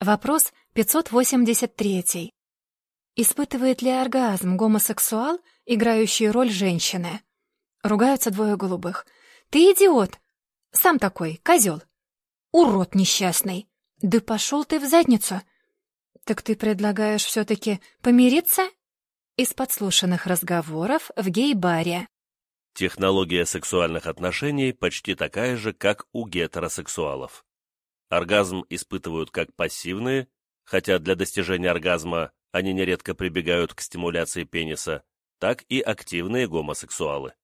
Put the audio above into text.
Вопрос 583. Испытывает ли оргазм гомосексуал, играющий роль женщины? Ругаются двое голубых. «Ты идиот! Сам такой, козел! Урод несчастный! Да пошел ты в задницу!» «Так ты предлагаешь все-таки помириться?» Из подслушанных разговоров в гей-баре. Технология сексуальных отношений почти такая же, как у гетеросексуалов. Оргазм испытывают как пассивные, хотя для достижения оргазма они нередко прибегают к стимуляции пениса, так и активные гомосексуалы.